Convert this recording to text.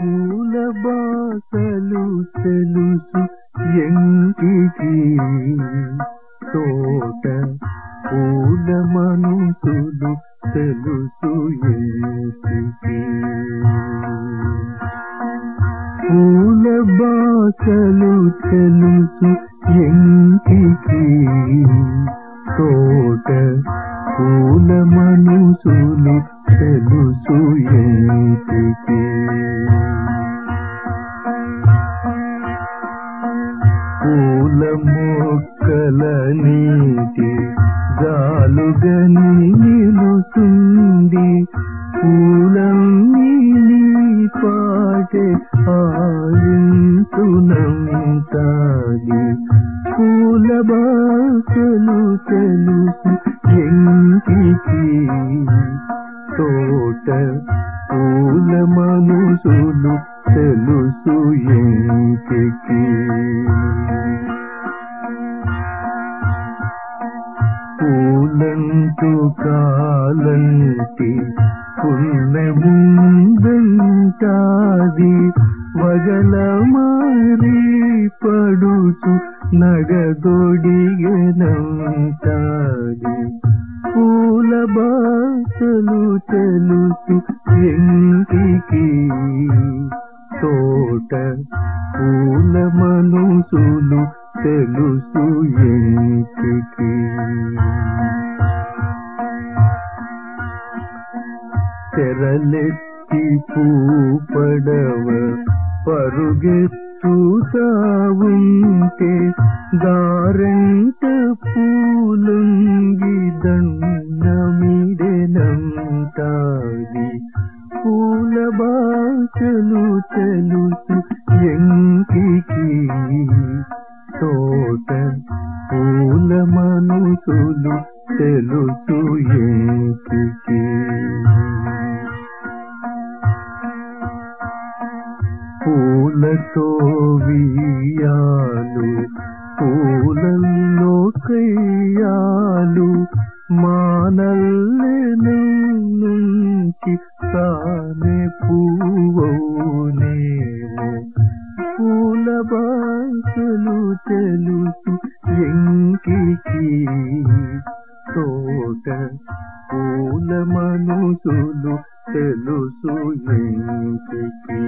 పూల బాసలు తెలుసు ఎంటికి తోట పూల మనుషులు తెలుసు ఎంటికి పూల బాసలు తెలుసు ఎంటికి తోట పూల మనుషులు తెలుసు ఎంటికి పూల మొక్కల నీటి జాలుగని నిలుసుంది పూలన్నీ పాటే ఆయించునంతాది పూల బాసలు తెలుసు ఎంటికి తోట పూల మనుషులు తెలుసు ఎంటికి పూలంటూ కాలంటి పుణ్యముందంటాది వగల మారి పడుచు నగదొడిగనంటాది పూల బాసలు తెలుసు ఇంటికి తోట పూల మనుషులు తెలుసు ఇంటికి తెరలెత్తి పూపడవ పరుగెత్తుతా ఉంటే దారంట పూలుంగి దండమిడెనంటాది పూల బాసలు తెలుసు ఎంకికి తోట పూల మనుషులు తెలుసు ఎంకికి. పూలతో వియాలు పూలల్లో కయ్యాలు మానల్లెను నుంచి తానే పూవనేమో పూల బాసలు తెలుసు ఎంకికి. తోట పూల మనుషులు తెలుసు ఎంకికి.